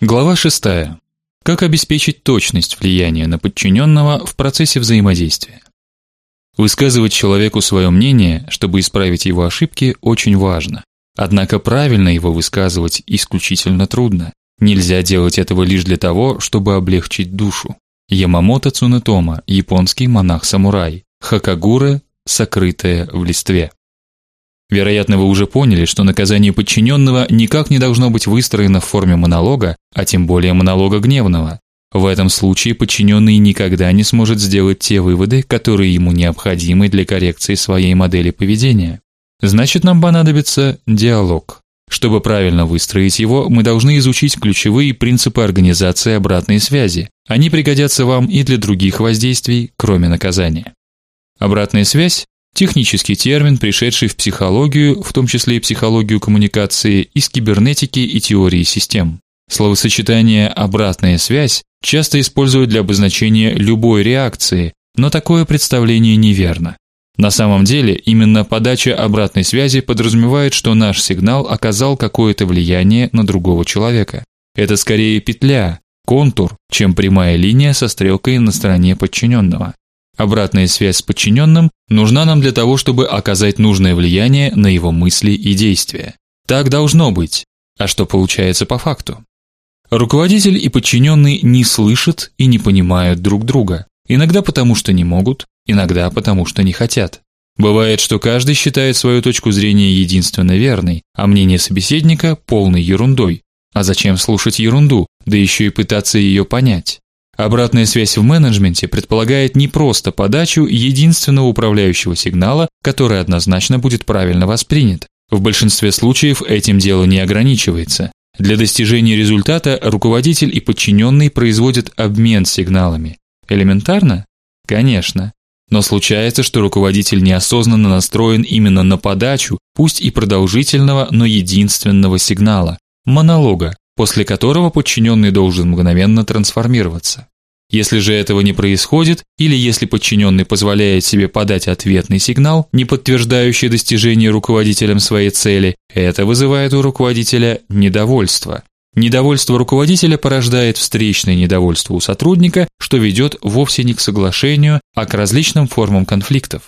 Глава 6. Как обеспечить точность влияния на подчиненного в процессе взаимодействия. Высказывать человеку свое мнение, чтобы исправить его ошибки, очень важно. Однако правильно его высказывать исключительно трудно. Нельзя делать этого лишь для того, чтобы облегчить душу. Ямамото Цунетома, японский монах-самурай, Хакагуре, сокрытое в листве. Вероятно, вы уже поняли, что наказание подчиненного никак не должно быть выстроено в форме монолога, а тем более монолога гневного. В этом случае подчиненный никогда не сможет сделать те выводы, которые ему необходимы для коррекции своей модели поведения. Значит, нам понадобится диалог. Чтобы правильно выстроить его, мы должны изучить ключевые принципы организации обратной связи. Они пригодятся вам и для других воздействий, кроме наказания. Обратная связь Технический термин, пришедший в психологию, в том числе и психологию коммуникации, из кибернетики и теории систем. Словосочетание обратная связь часто используют для обозначения любой реакции, но такое представление неверно. На самом деле, именно подача обратной связи подразумевает, что наш сигнал оказал какое-то влияние на другого человека. Это скорее петля, контур, чем прямая линия со стрелкой на стороне подчиненного. Обратная связь с подчиненным нужна нам для того, чтобы оказать нужное влияние на его мысли и действия. Так должно быть. А что получается по факту? Руководитель и подчиненный не слышат и не понимают друг друга. Иногда потому, что не могут, иногда потому, что не хотят. Бывает, что каждый считает свою точку зрения единственно верной, а мнение собеседника полной ерундой. А зачем слушать ерунду, да еще и пытаться ее понять? Обратная связь в менеджменте предполагает не просто подачу единственного управляющего сигнала, который однозначно будет правильно воспринят. В большинстве случаев этим дело не ограничивается. Для достижения результата руководитель и подчиненный производят обмен сигналами. Элементарно? Конечно. Но случается, что руководитель неосознанно настроен именно на подачу, пусть и продолжительного, но единственного сигнала монолога, после которого подчиненный должен мгновенно трансформироваться. Если же этого не происходит, или если подчиненный позволяет себе подать ответный сигнал, не подтверждающий достижение руководителем своей цели, это вызывает у руководителя недовольство. Недовольство руководителя порождает встречное недовольство у сотрудника, что ведет вовсе не к соглашению, а к различным формам конфликтов.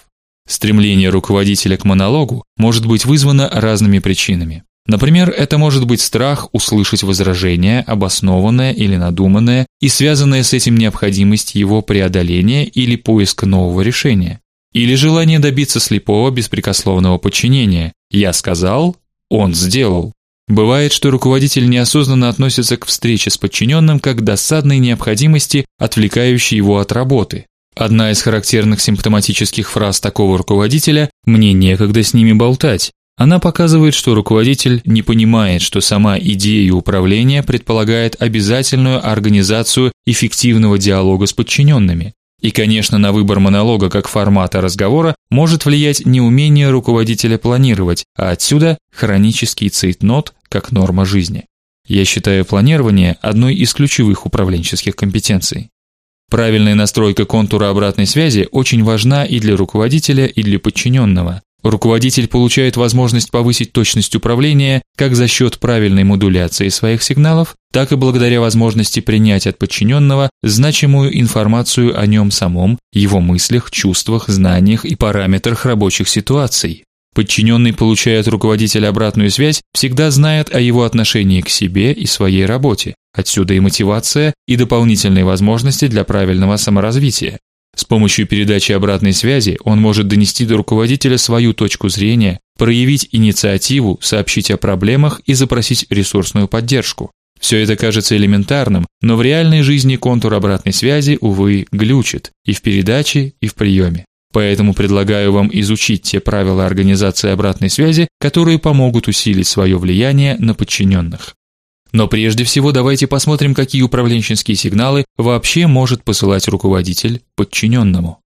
Стремление руководителя к монологу может быть вызвано разными причинами. Например, это может быть страх услышать возражение, обоснованное или надуманное, и связанная с этим необходимость его преодоления или поиск нового решения. Или желание добиться слепого беспрекословного подчинения. Я сказал, он сделал. Бывает, что руководитель неосознанно относится к встрече с подчиненным как к досадной необходимости, отвлекающей его от работы. Одна из характерных симптоматических фраз такого руководителя мне некогда с ними болтать. Она показывает, что руководитель не понимает, что сама идея управления предполагает обязательную организацию эффективного диалога с подчиненными. И, конечно, на выбор монолога как формата разговора может влиять неумение руководителя планировать, а отсюда хронический цейтнот как норма жизни. Я считаю планирование одной из ключевых управленческих компетенций. Правильная настройка контура обратной связи очень важна и для руководителя, и для подчиненного. Руководитель получает возможность повысить точность управления как за счет правильной модуляции своих сигналов, так и благодаря возможности принять от подчиненного значимую информацию о нем самом, его мыслях, чувствах, знаниях и параметрах рабочих ситуаций. Подчиненный, получая от руководителя обратную связь, всегда знает о его отношении к себе и своей работе. Отсюда и мотивация, и дополнительные возможности для правильного саморазвития. С помощью передачи обратной связи он может донести до руководителя свою точку зрения, проявить инициативу, сообщить о проблемах и запросить ресурсную поддержку. Все это кажется элементарным, но в реальной жизни контур обратной связи увы глючит и в передаче, и в приеме. Поэтому предлагаю вам изучить те правила организации обратной связи, которые помогут усилить свое влияние на подчиненных. Но прежде всего давайте посмотрим, какие управленческие сигналы вообще может посылать руководитель подчиненному.